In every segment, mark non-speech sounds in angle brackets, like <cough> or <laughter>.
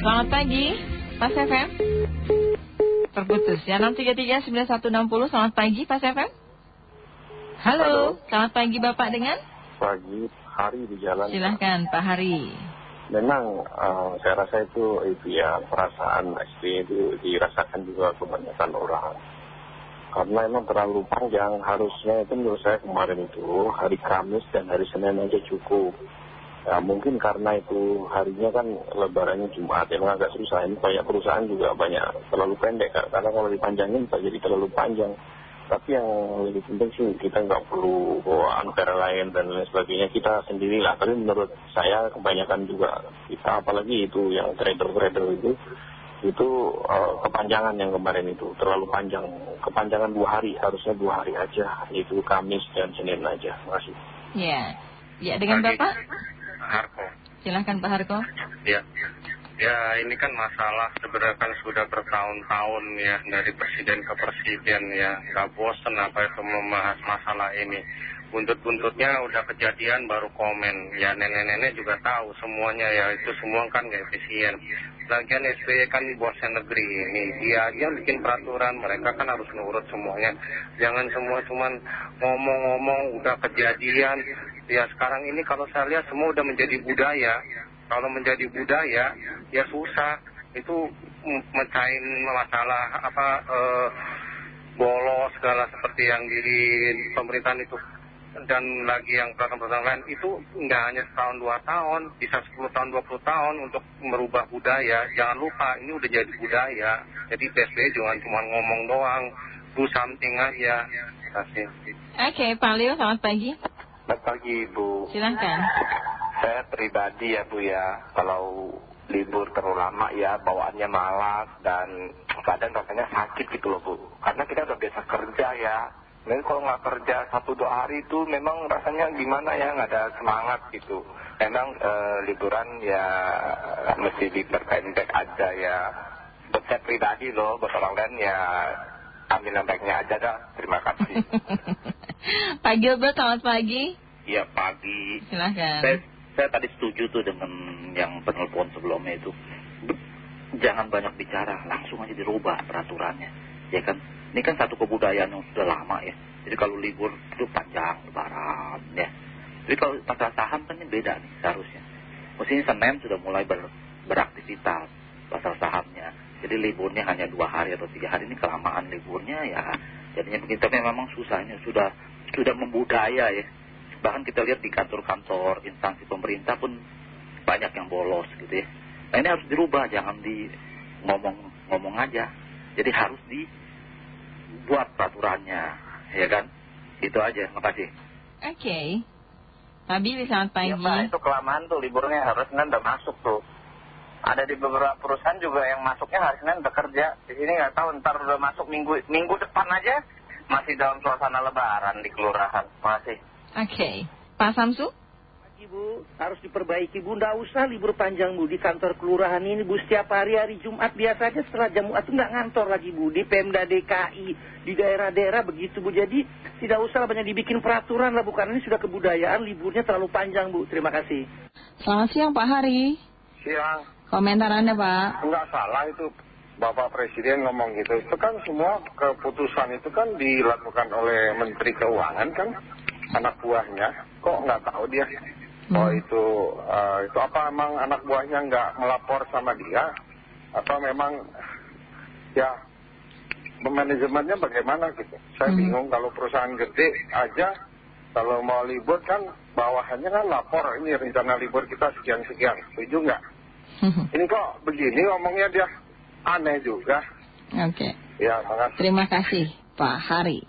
selamat pagi, Pak FM. Terputus ya, 633-9160, selamat pagi, Pak FM. Halo, Halo. selamat pagi Bapak dengan? pagi hari di jalan. Silahkan Pak Hari. Memang eh, saya rasa itu itu ya perasaan SBY itu dirasakan juga kebanyakan orang. Karena emang terlalu panjang harusnya itu menurut saya kemarin itu hari Kamis dan hari Senin aja cukup. Ya mungkin karena itu harinya kan lebarannya Jumat emang agak susah ini banyak perusahaan juga banyak terlalu pendek karena kalau dipanjangin bisa jadi terlalu panjang. Tapi yang lebih penting sih kita nggak perlu bawa negara lain dan lain sebagainya kita sendirilah. Tapi menurut saya kebanyakan juga kita apalagi itu yang trader-trader itu itu eh, kepanjangan yang kemarin itu terlalu panjang. Kepanjangan dua hari harusnya dua hari aja itu Kamis dan Senin aja. Terima kasih. Ya, ya dengan. Bapak? Harko. Silahkan Pak Harko. Ya. Ya ini kan masalah sebenarnya kan sudah bertahun-tahun ya dari presiden ke presiden ya nggak bosen apa itu membahas masalah ini buntut-buntutnya udah kejadian baru komen. Ya nenek-nenek juga tahu semuanya ya. Itu semua kan nggak efisien. Lagian SBY kan bosnya negeri ini dia aja bikin peraturan. Mereka kan harus nurut semuanya. Jangan semua cuman ngomong-ngomong udah kejadian. Ya sekarang ini kalau saya lihat semua udah menjadi budaya. Kalau menjadi budaya ya susah. Itu m- mecahin masalah apa eh, bolos segala seperti yang di pemerintahan itu dan lagi yang peraturan-peraturan lain itu nggak hanya setahun dua tahun bisa 10 tahun 20 tahun untuk merubah budaya. Jangan lupa ini udah jadi budaya. Jadi PSBY jangan cuma ngomong doang. Do something aja. Terima kasih. Oke, Pak Leo, selamat pagi. Selamat pagi Bu. Silahkan. Saya pribadi ya Bu ya. Kalau libur terlalu lama ya bawaannya malas dan kadang rasanya sakit gitu loh Bu. Karena kita udah biasa kerja ya Memang kalau nggak kerja satu dua hari itu memang rasanya gimana ya nggak ada semangat gitu Memang eh, liburan ya mesti diperpendek aja ya Buat saya pribadi loh, buat orang lain ya ambil yang baiknya aja dah Terima kasih <laughs> Pak Gilbert, selamat pagi. Ya pagi. Silahkan. Saya, saya tadi setuju tuh dengan yang penelpon sebelumnya itu. Jangan banyak bicara, langsung aja dirubah peraturannya. Ya kan? Ini kan satu kebudayaan yang sudah lama ya. Jadi kalau libur itu panjang, lebaran ya. Jadi kalau pasar saham kan ini beda nih seharusnya. Mestinya Senin sudah mulai ber, beraktivitas pasar sahamnya. Jadi liburnya hanya dua hari atau tiga hari ini kelamaan liburnya ya. Jadinya begitu memang susahnya sudah sudah membudaya ya bahkan kita lihat di kantor-kantor instansi pemerintah pun banyak yang bolos gitu ya. Nah ini harus dirubah, jangan di ngomong-ngomong aja. Jadi harus dibuat peraturannya, ya kan? Itu aja, makasih. Oke. Pak Billy, selamat pagi. Iya Pak, itu kelamaan tuh liburnya harus Senin udah masuk tuh. Ada di beberapa perusahaan juga yang masuknya hari Senin udah kerja. Di sini nggak tahu ntar udah masuk minggu minggu depan aja masih dalam suasana lebaran di kelurahan. Masih. Oke. Pak Samsu? Bu, harus diperbaiki Bu, nggak usah libur panjang Bu di kantor kelurahan ini Bu. Setiap hari hari Jumat biasa aja setelah jam Jumat itu nggak ngantor lagi Bu. Di Pemda DKI, di daerah-daerah begitu Bu. Jadi tidak usah banyak dibikin peraturan lah Bu, karena ini sudah kebudayaan liburnya terlalu panjang Bu. Terima kasih. Selamat siang Pak Hari. Siang. Komentar Anda Pak. Enggak salah itu Bapak Presiden ngomong gitu. Itu kan semua keputusan itu kan dilakukan oleh Menteri Keuangan kan, anak buahnya. Kok nggak tahu dia? Oh itu, eh, itu apa emang anak buahnya nggak melapor sama dia? Atau memang ya manajemennya bagaimana gitu? Saya bingung kalau perusahaan gede aja kalau mau libur kan bawahannya kan lapor ini rencana libur kita sekian-sekian. Setuju nggak? Ini kok begini ngomongnya dia aneh juga. Oke. Ya, makasih. Terima kasih Pak Hari.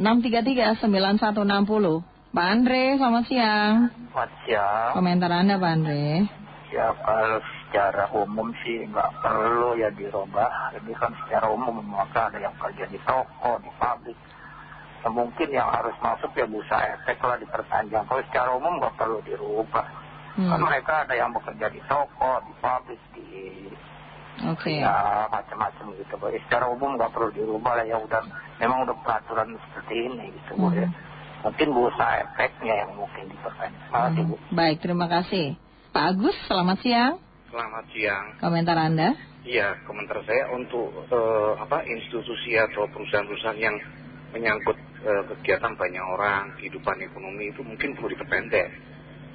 633-9160. Pak Andre, selamat siang. Selamat siang. Komentar Anda Pak Andre. Ya kalau secara umum sih nggak perlu ya dirubah. Ini kan secara umum maka ada yang kerja di toko, di pabrik. Ya, mungkin yang harus masuk ya busa efek lah diperpanjang. Kalau secara umum nggak perlu dirubah. Hmm. Kan mereka ada yang bekerja di toko, di pabrik, di Oke. ya macam-macam gitu. Ya, secara umum nggak perlu dirubah lah ya udah memang udah peraturan seperti ini gitu Bu ya. Mungkin busa efeknya yang mungkin. Terima kasih Bu. Baik, terima kasih. Pak Agus, selamat siang. selamat siang. Komentar Anda? Iya, komentar saya untuk eh, apa institusi atau perusahaan-perusahaan yang menyangkut eh, kegiatan banyak orang, kehidupan ekonomi itu mungkin perlu diperpendek.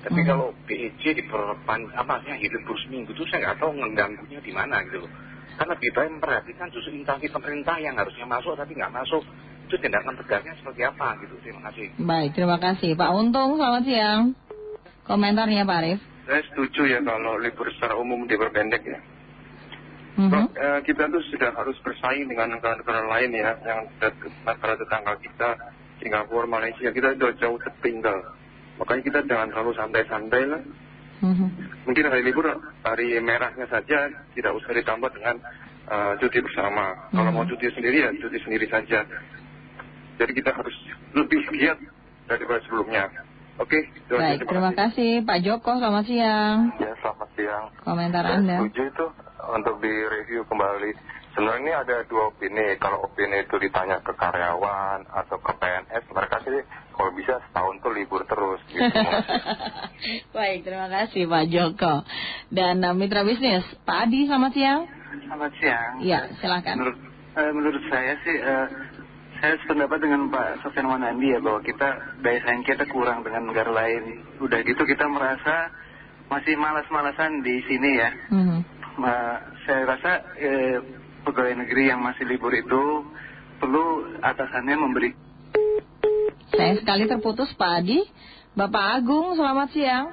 Tapi Mhm. kalau BEJ diperpan, apa maksudnya hidup terus minggu itu saya nggak tahu mengganggunya di mana gitu loh. Karena lebih baik memperhatikan justru instansi pemerintah yang harusnya masuk tapi nggak masuk. Itu tindakan tegasnya seperti apa gitu. Terima kasih. Baik, terima kasih. Pak Untung, selamat siang. Komentarnya Pak Arif? Saya setuju ya kalau libur secara umum diperpendek ya. Mhm. Bro, eh, kita tuh sudah harus bersaing dengan negara-negara lain ya, yang negara tetangga kita, Singapura, Malaysia, kita sudah jauh tertinggal. Makanya kita jangan terlalu santai-santai lah. Mhm. Mungkin hari libur, hari merahnya saja tidak usah ditambah dengan eh, cuti bersama. Kalau mau cuti sendiri ya cuti sendiri saja. Jadi kita harus lebih giat daripada sebelumnya. Oke. Baik, terima kasih. Pak Joko, selamat siang. Ya, selamat siang. Komentar Saya Anda? setuju itu untuk direview kembali. Sebenarnya ini ada dua opini. Kalau opini itu ditanya ke karyawan atau ke PNS, mereka sih kalau bisa setahun tuh libur terus. Gitu. <laughs> Baik, terima kasih Pak Joko. Dan uh, mitra bisnis, Pak Adi, selamat siang. Selamat siang. Ya, silakan. Menurut, eh, menurut saya sih, eh, saya sependapat dengan Pak Sofian Wanandi ya bahwa kita daya saing kita kurang dengan negara lain. Udah gitu kita merasa masih malas-malasan di sini ya. Mhm. Ma- saya rasa eh, pegawai negeri yang masih libur itu perlu atasannya memberi Saya sekali terputus Pak Adi. Bapak Agung, selamat siang.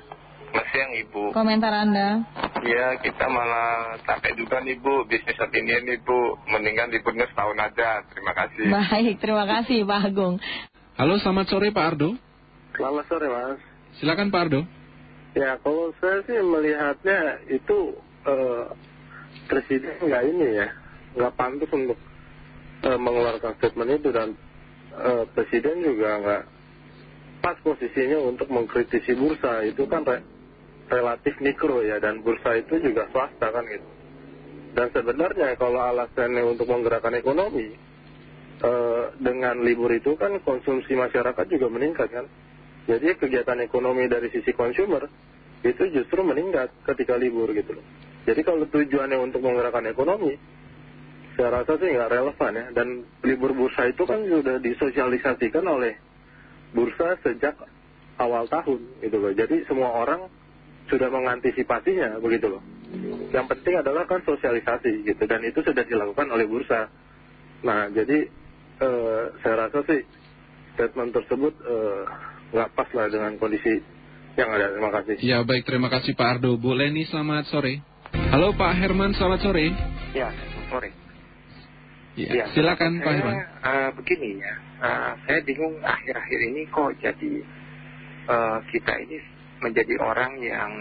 Selamat siang Ibu. Komentar Anda? Ya kita malah capek juga nih Bu, bisnis opinion nih Bu. Mendingan liburnya setahun aja. Terima kasih. Baik, terima kasih Pak Agung. Halo, selamat sore Pak Ardo. Selamat sore, Mas. Silakan Pak Ardo. Ya, kalau saya sih melihatnya itu eh, presiden nggak ini ya, nggak pantas untuk eh, mengeluarkan statement itu dan eh, presiden juga nggak pas posisinya untuk mengkritisi bursa itu kan re- relatif mikro ya dan bursa itu juga swasta kan gitu. Dan sebenarnya kalau alasannya untuk menggerakkan ekonomi eh, dengan libur itu kan konsumsi masyarakat juga meningkat kan. Jadi kegiatan ekonomi dari sisi consumer itu justru meningkat ketika libur gitu loh. Jadi kalau tujuannya untuk menggerakkan ekonomi, saya rasa sih nggak relevan ya. Dan libur bursa itu kan sudah disosialisasikan oleh bursa sejak awal tahun gitu loh. Jadi semua orang sudah mengantisipasinya begitu loh. Yang penting adalah kan sosialisasi gitu dan itu sudah dilakukan oleh bursa. Nah jadi eh, saya rasa sih statement tersebut eh, nggak pas lah dengan kondisi yang ada. Terima kasih. Ya, baik. Terima kasih Pak Ardo. Bu Leni, selamat sore. Halo Pak Herman, selamat sore. Ya, sore. Ya, Ya, silakan Pak Herman. eh, begini ya, eh, saya bingung akhir-akhir ini kok jadi eh, kita ini menjadi orang yang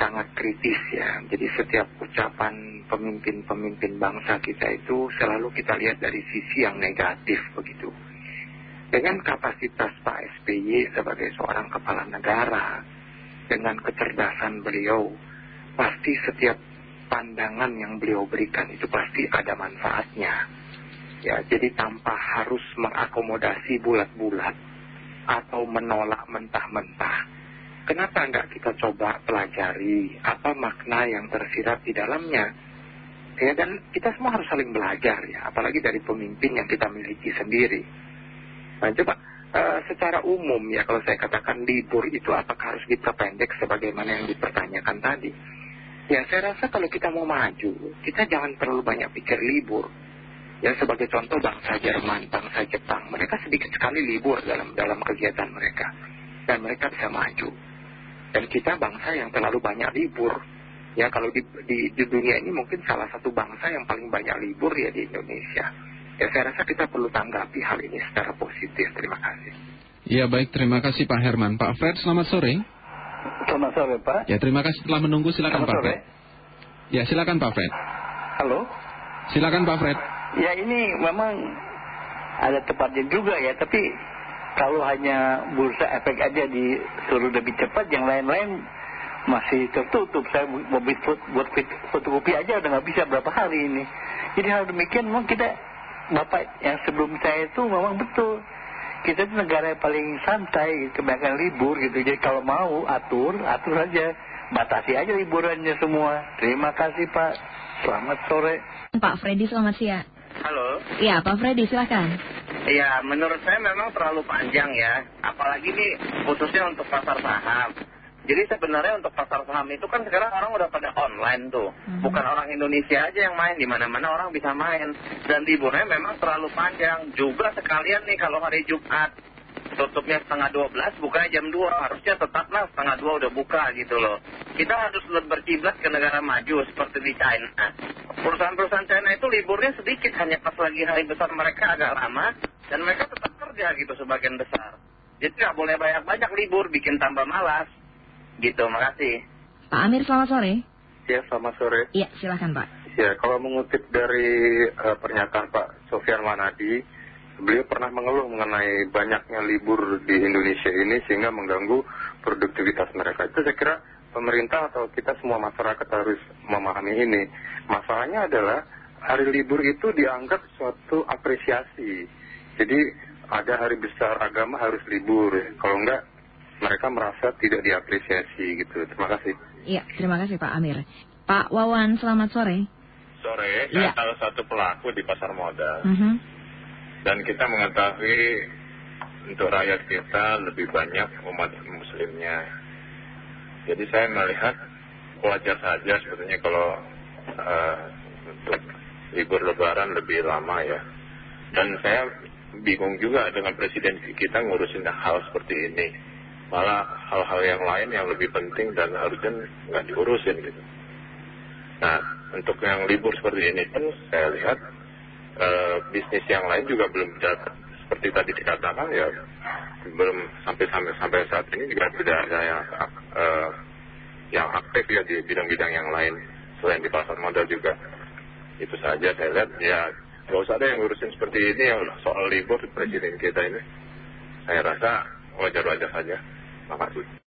sangat kritis ya. Jadi setiap ucapan pemimpin-pemimpin bangsa kita itu selalu kita lihat dari sisi yang negatif begitu. Dengan kapasitas Pak SBY sebagai seorang kepala negara, dengan kecerdasan beliau, pasti setiap pandangan yang beliau berikan itu pasti ada manfaatnya. Ya, jadi tanpa harus mengakomodasi bulat-bulat atau menolak mentah-mentah. Kenapa enggak kita coba pelajari apa makna yang tersirat di dalamnya? Ya, dan kita semua harus saling belajar ya, apalagi dari pemimpin yang kita miliki sendiri. Nah, coba eh, secara umum ya kalau saya katakan libur itu apakah harus diperpendek sebagaimana yang dipertanyakan tadi? Ya saya rasa kalau kita mau maju, kita jangan terlalu banyak pikir libur. Ya sebagai contoh bangsa Jerman, bangsa Jepang, mereka sedikit sekali libur dalam dalam kegiatan mereka dan mereka bisa maju. Dan kita bangsa yang terlalu banyak libur. Ya kalau di, di, di dunia ini mungkin salah satu bangsa yang paling banyak libur ya di Indonesia. Ya saya rasa kita perlu tanggapi hal ini secara positif. Terima kasih. Ya, baik. Terima kasih Pak Herman. Pak Fred, selamat sore. Selamat sore Pak. Ya, terima kasih telah menunggu. Silakan Selamat Pak sore. Fred. Ya, silakan Pak Fred. Halo. Silakan Pak Fred. Ya ini memang ada tepatnya juga ya, tapi kalau hanya bursa efek aja disuruh lebih cepat, yang lain-lain masih tertutup. Saya mau buat, fotokopi aja udah nggak bisa berapa hari ini. Jadi hal demikian memang kita, Bapak yang sebelum saya itu memang betul. Kita itu negara yang paling santai, kebanyakan libur gitu. Jadi kalau mau atur, atur aja. batasi aja liburannya semua. Terima kasih Pak. Selamat sore. Pak Freddy selamat siang. Halo. Iya Pak Freddy silakan. Iya, menurut saya memang terlalu panjang ya. Apalagi nih khususnya untuk pasar saham. Jadi sebenarnya untuk pasar saham itu kan sekarang orang udah pada online tuh. Bukan orang Indonesia aja yang main, di mana-mana orang bisa main. Dan liburnya memang terlalu panjang. Juga sekalian nih kalau hari Jumat tutupnya setengah 12, bukanya jam 2. Harusnya tetaplah setengah 2 udah buka gitu loh. Kita harus berkiblat ke negara maju seperti di China. Perusahaan-perusahaan China itu liburnya sedikit, hanya pas lagi hari besar mereka agak lama. Dan mereka tetap kerja gitu sebagian besar. Jadi nggak boleh banyak-banyak libur, bikin tambah malas. Gitu, makasih. Pak Amir selamat sore. Ya, selamat sore. Iya silakan Pak. Ya, kalau mengutip dari eh, pernyataan Pak Sofian Manadi, beliau pernah mengeluh mengenai banyaknya libur di Indonesia ini sehingga mengganggu produktivitas mereka. Itu saya kira pemerintah atau kita semua masyarakat harus memahami ini. Masalahnya adalah hari libur itu dianggap suatu apresiasi. Jadi ada hari besar agama harus libur. Kalau enggak, mereka merasa tidak diapresiasi gitu. Terima kasih. Iya terima kasih Pak Amir. Pak Wawan selamat sore. Sore, saya salah satu pelaku di pasar modal. Mhm. Dan kita mengetahui untuk rakyat kita lebih banyak umat muslimnya. Jadi saya melihat wajar saja sebetulnya kalau eh, untuk libur lebaran lebih lama ya. Dan saya bingung juga dengan presiden kita ngurusin hal seperti ini. Malah hal-hal yang lain yang lebih penting dan harusnya nggak diurusin gitu. Nah, untuk yang libur seperti ini pun saya lihat bisnis yang lain juga belum seperti tadi dikatakan ya belum sampai sampai sampai saat ini juga tidak ada yang eh, yang aktif ya di bidang-bidang yang lain. Selain di pasar modal juga. Itu saja saya lihat. Ya nggak usah ada yang ngurusin seperti ini ya soal libur presiden kita ini. Saya rasa wajar-wajar saja. Makasih